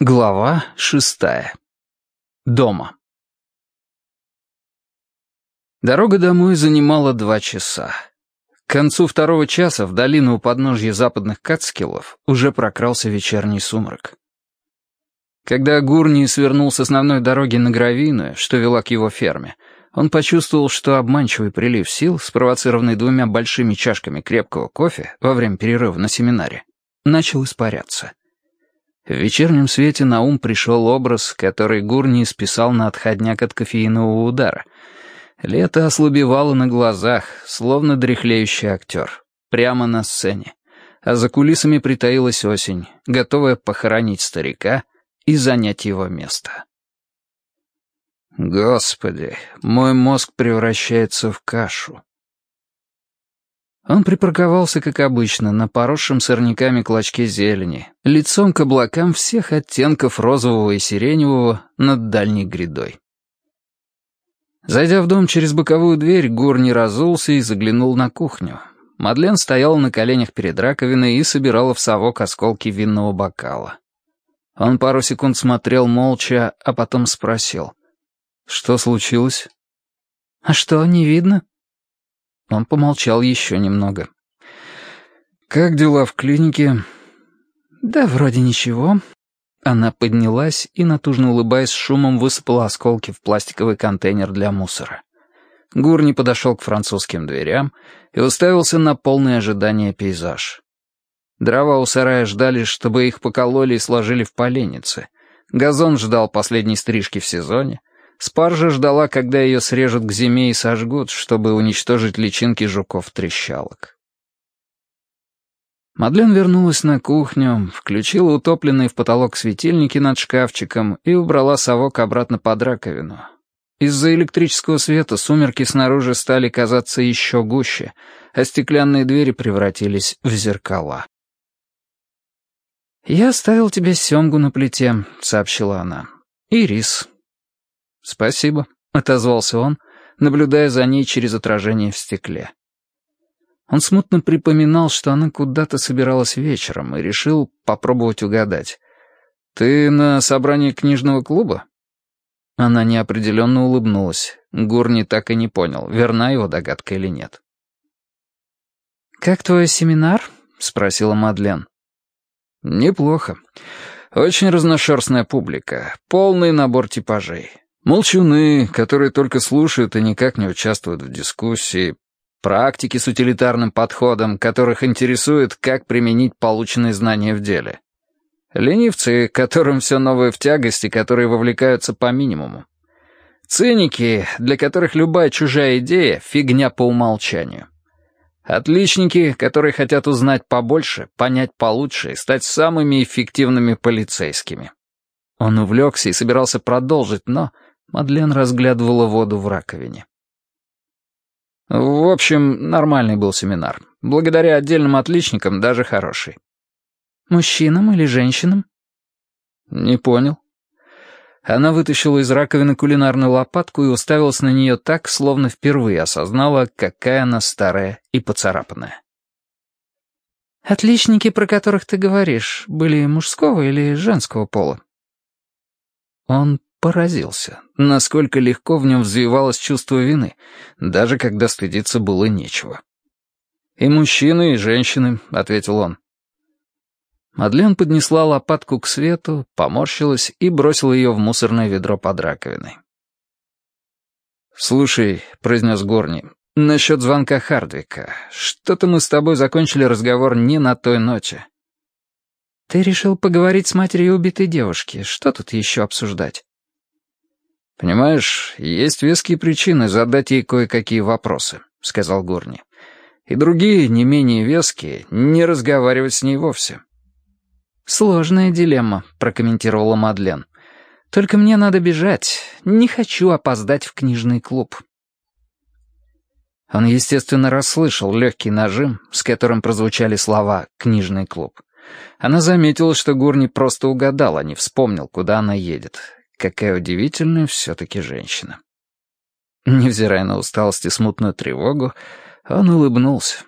Глава шестая. Дома. Дорога домой занимала два часа. К концу второго часа в долину у подножья западных Кацкиллов уже прокрался вечерний сумрак. Когда Гурни свернул с основной дороги на гравийную, что вела к его ферме, он почувствовал, что обманчивый прилив сил, спровоцированный двумя большими чашками крепкого кофе во время перерыва на семинаре, начал испаряться. В вечернем свете на ум пришел образ, который Гурни списал на отходняк от кофеинового удара. Лето ослабевало на глазах, словно дряхлеющий актер, прямо на сцене. А за кулисами притаилась осень, готовая похоронить старика и занять его место. Господи, мой мозг превращается в кашу. Он припарковался, как обычно, на поросшем сорняками клочке зелени, лицом к облакам всех оттенков розового и сиреневого над дальней грядой. Зайдя в дом через боковую дверь, Гур не разулся и заглянул на кухню. Мадлен стояла на коленях перед раковиной и собирала в совок осколки винного бокала. Он пару секунд смотрел молча, а потом спросил. «Что случилось?» «А что, не видно?» Он помолчал еще немного. «Как дела в клинике?» «Да вроде ничего». Она поднялась и, натужно улыбаясь, шумом высыпала осколки в пластиковый контейнер для мусора. Гурни подошел к французским дверям и уставился на полное ожидание пейзаж. Дрова у сарая ждали, чтобы их покололи и сложили в поленнице. Газон ждал последней стрижки в сезоне. Спаржа ждала, когда ее срежут к зиме и сожгут, чтобы уничтожить личинки жуков-трещалок. Мадлен вернулась на кухню, включила утопленные в потолок светильники над шкафчиком и убрала совок обратно под раковину. Из-за электрического света сумерки снаружи стали казаться еще гуще, а стеклянные двери превратились в зеркала. «Я оставил тебе семгу на плите», — сообщила она. «И рис. «Спасибо», — отозвался он, наблюдая за ней через отражение в стекле. Он смутно припоминал, что она куда-то собиралась вечером, и решил попробовать угадать. «Ты на собрании книжного клуба?» Она неопределенно улыбнулась. Гурни так и не понял, верна его догадка или нет. «Как твой семинар?» — спросила Мадлен. «Неплохо. Очень разношерстная публика. Полный набор типажей. Молчуны, которые только слушают и никак не участвуют в дискуссии. Практики с утилитарным подходом, которых интересует, как применить полученные знания в деле. Ленивцы, которым все новое в тягости, которые вовлекаются по минимуму. Циники, для которых любая чужая идея — фигня по умолчанию. Отличники, которые хотят узнать побольше, понять получше и стать самыми эффективными полицейскими. Он увлекся и собирался продолжить, но Мадлен разглядывала воду в раковине. В общем, нормальный был семинар. Благодаря отдельным отличникам даже хороший. Мужчинам или женщинам? Не понял. Она вытащила из раковины кулинарную лопатку и уставилась на нее так, словно впервые осознала, какая она старая и поцарапанная. «Отличники, про которых ты говоришь, были мужского или женского пола?» Он поразился, насколько легко в нем взвивалось чувство вины, даже когда стыдиться было нечего. «И мужчины, и женщины», — ответил он. Мадлен поднесла лопатку к свету, поморщилась и бросила ее в мусорное ведро под раковиной. «Слушай», — произнес Горни, — «насчет звонка Хардвика. Что-то мы с тобой закончили разговор не на той ночи». «Ты решил поговорить с матерью убитой девушки. Что тут еще обсуждать?» «Понимаешь, есть веские причины задать ей кое-какие вопросы», — сказал Горни. «И другие, не менее веские, не разговаривать с ней вовсе». «Сложная дилемма», — прокомментировала Мадлен. «Только мне надо бежать. Не хочу опоздать в книжный клуб». Он, естественно, расслышал легкий нажим, с которым прозвучали слова «книжный клуб». Она заметила, что Гурни просто угадал, а не вспомнил, куда она едет, Какая удивительная все-таки женщина. Невзирая на усталость и смутную тревогу, он улыбнулся.